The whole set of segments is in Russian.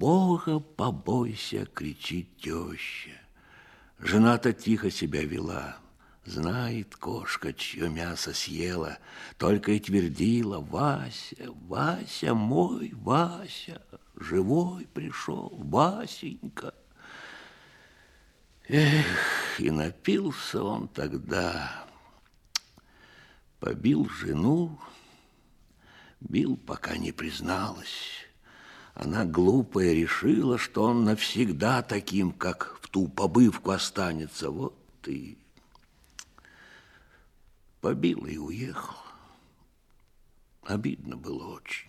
Бога побойся, кричит теща. Жена-то тихо себя вела. Знает кошка, чье мясо съела, Только и твердила, Вася, Вася мой, Вася, Живой пришел, Васенька. Эх, и напился он тогда, Побил жену, бил, пока не призналась. Она глупая решила, что он навсегда таким, как в ту побывку останется. Вот ты побил и уехал. Обидно было очень.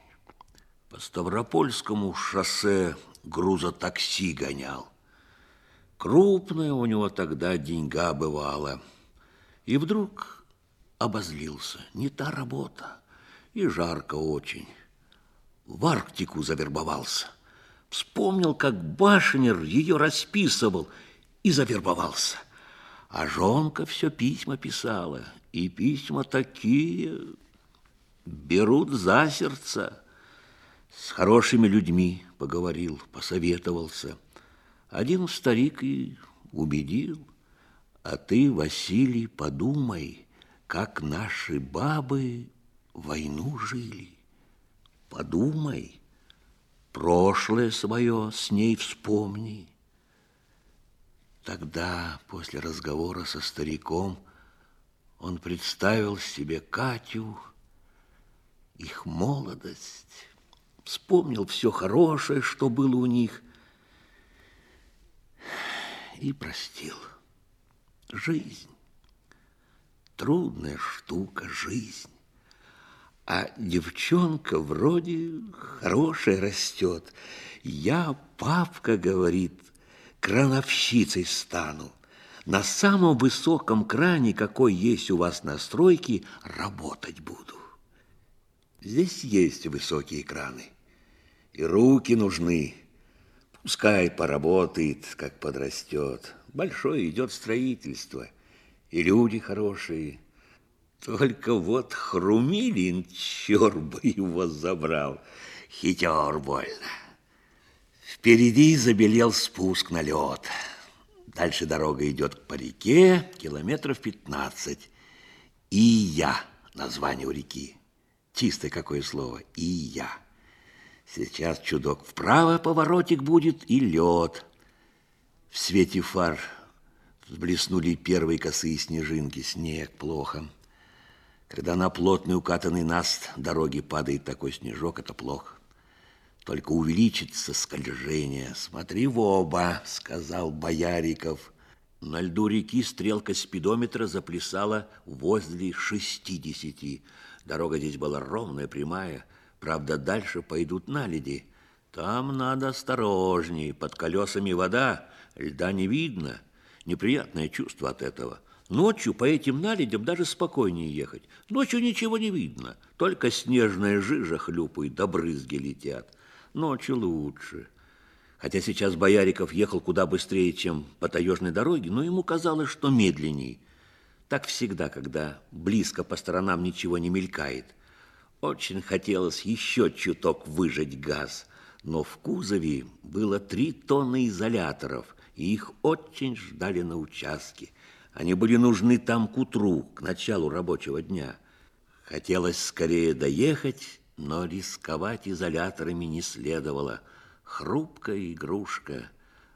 По Ставропольскому шоссе грузотакси гонял. Крупная у него тогда деньга бывала. И вдруг обозлился. Не та работа. И жарко очень. В Арктику завербовался. Вспомнил, как Башнер ее расписывал и завербовался. А жонка все письма писала. И письма такие берут за сердце. С хорошими людьми поговорил, посоветовался – один старик и убедил. А ты, Василий, подумай, как наши бабы войну жили. Подумай, прошлое свое с ней вспомни. Тогда, после разговора со стариком, он представил себе Катю, их молодость, вспомнил все хорошее, что было у них – и простил. Жизнь. Трудная штука, жизнь. А девчонка вроде хорошая растет. Я, папка, говорит, крановщицей стану. На самом высоком кране, какой есть у вас на стройке, работать буду. Здесь есть высокие краны. И руки нужны, Пускай поработает, как подрастет. Большое идет строительство, и люди хорошие. Только вот Хрумилин, черт бы его забрал, хитер больно. Впереди забелел спуск на лед. Дальше дорога идет по реке, километров пятнадцать. И я название у реки. Чистое какое слово, и я. Сейчас чудок вправо поворотик будет и лед. В свете фар блеснули первые косые снежинки. Снег плохо. Когда на плотный укатанный наст дороги падает такой снежок, это плохо. Только увеличится скольжение. Смотри в оба, сказал Бояриков. На льду реки стрелка спидометра заплясала возле шестидесяти. Дорога здесь была ровная, прямая, Правда, дальше пойдут наледи. Там надо осторожней. Под колесами вода, льда не видно. Неприятное чувство от этого. Ночью по этим наледям даже спокойнее ехать. Ночью ничего не видно. Только снежная жижа хлюпает, да брызги летят. Ночью лучше. Хотя сейчас Бояриков ехал куда быстрее, чем по таежной дороге, но ему казалось, что медленней. Так всегда, когда близко по сторонам ничего не мелькает – очень хотелось еще чуток выжать газ, но в кузове было три тонны изоляторов, и их очень ждали на участке. Они были нужны там к утру, к началу рабочего дня. Хотелось скорее доехать, но рисковать изоляторами не следовало. Хрупкая игрушка.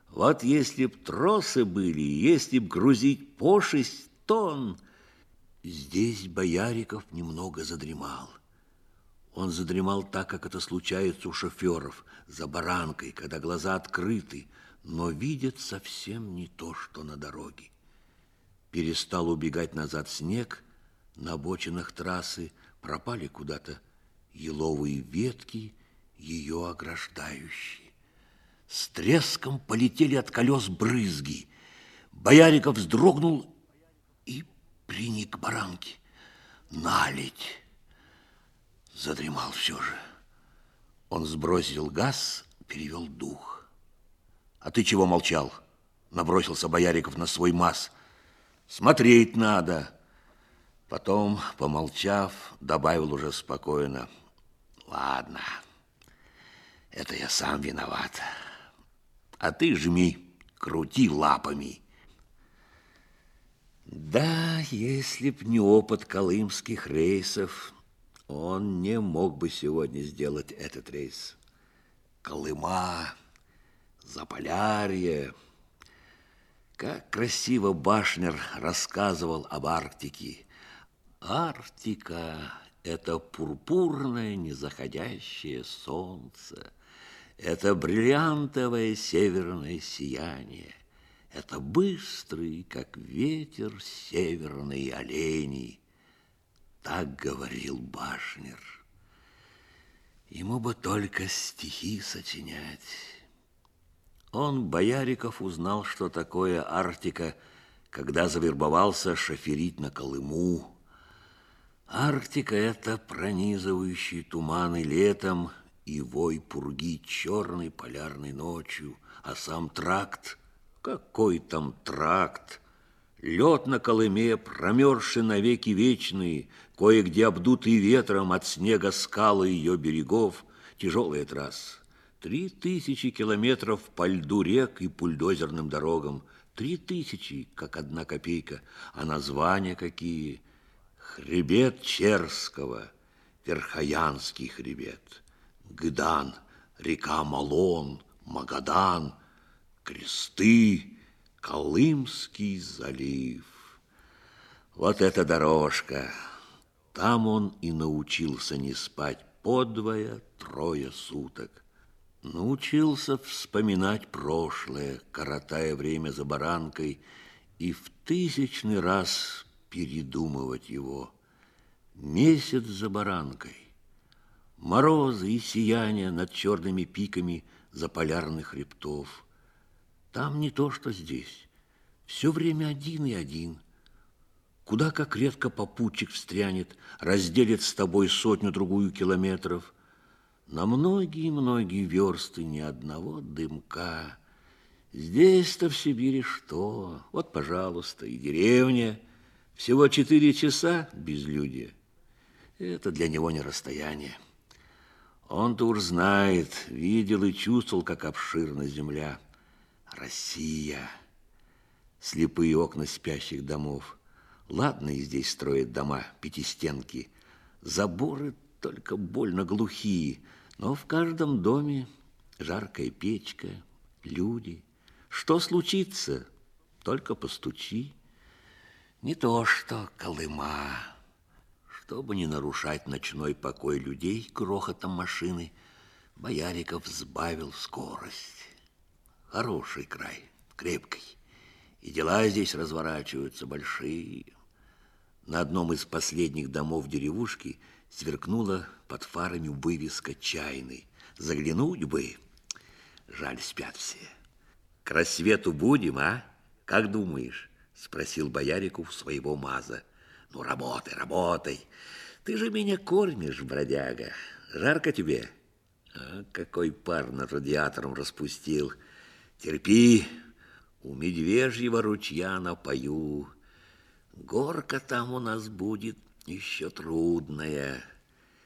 Вот если б тросы были, если б грузить по шесть тонн... Здесь Бояриков немного задремал. Он задремал так, как это случается у шоферов, за баранкой, когда глаза открыты, но видят совсем не то, что на дороге. Перестал убегать назад снег, на обочинах трассы пропали куда-то еловые ветки, ее ограждающие. С треском полетели от колес брызги. Бояриков вздрогнул и приник к баранке. Наледь! задремал все же. Он сбросил газ, перевел дух. А ты чего молчал? Набросился Бояриков на свой масс. Смотреть надо. Потом, помолчав, добавил уже спокойно. Ладно, Это я сам виноват. А ты жми, крути лапами. Да, если б не опыт колымских рейсов, он не мог бы сегодня сделать этот рейс. Колыма, Заполярье. Как красиво Башнер рассказывал об Арктике. Арктика – это пурпурное незаходящее солнце. Это бриллиантовое северное сияние. Это быстрый, как ветер, северный олени. Так говорил Башнер. Ему бы только стихи сочинять. Он, Бояриков, узнал, что такое Арктика, когда завербовался шоферить на Колыму. Арктика – это пронизывающие туманы летом и вой пурги черной полярной ночью, а сам тракт – какой там тракт? Лед на Колыме, промерзший навеки вечные, Кое-где обдутый ветром от снега скалы ее берегов, Тяжелая трасса. Три тысячи километров по льду рек и пульдозерным дорогам. Три тысячи, как одна копейка. А названия какие? Хребет Черского, Верхоянский хребет, Гдан, река Малон, Магадан – кресты, Колымский залив. Вот эта дорожка. Там он и научился не спать подвое трое суток. Научился вспоминать прошлое, коротая время за баранкой, и в тысячный раз передумывать его. Месяц за баранкой. Морозы и сияние над черными пиками заполярных хребтов – там не то, что здесь. Все время один и один. Куда как редко попутчик встрянет, разделит с тобой сотню-другую километров. На многие-многие версты ни одного дымка. Здесь-то в Сибири что? Вот, пожалуйста, и деревня. Всего четыре часа безлюдья. Это для него не расстояние. Он-то уж знает, видел и чувствовал, как обширна земля. Россия. Слепые окна спящих домов. Ладно и здесь строят дома, пятистенки. Заборы только больно глухие, но в каждом доме жаркая печка, люди. Что случится? Только постучи. Не то что Колыма. Чтобы не нарушать ночной покой людей грохотом машины, Бояриков сбавил скорость. Хороший край, крепкий. И дела здесь разворачиваются большие. На одном из последних домов деревушки сверкнула под фарами вывеска чайной. Заглянуть бы. Жаль, спят все. К рассвету будем, а? Как думаешь? Спросил Бояриков своего маза. Ну, работай, работай. Ты же меня кормишь, бродяга. Жарко тебе? А, какой пар над радиатором распустил. Терпи, у медвежьего ручья напою. Горка там у нас будет еще трудная.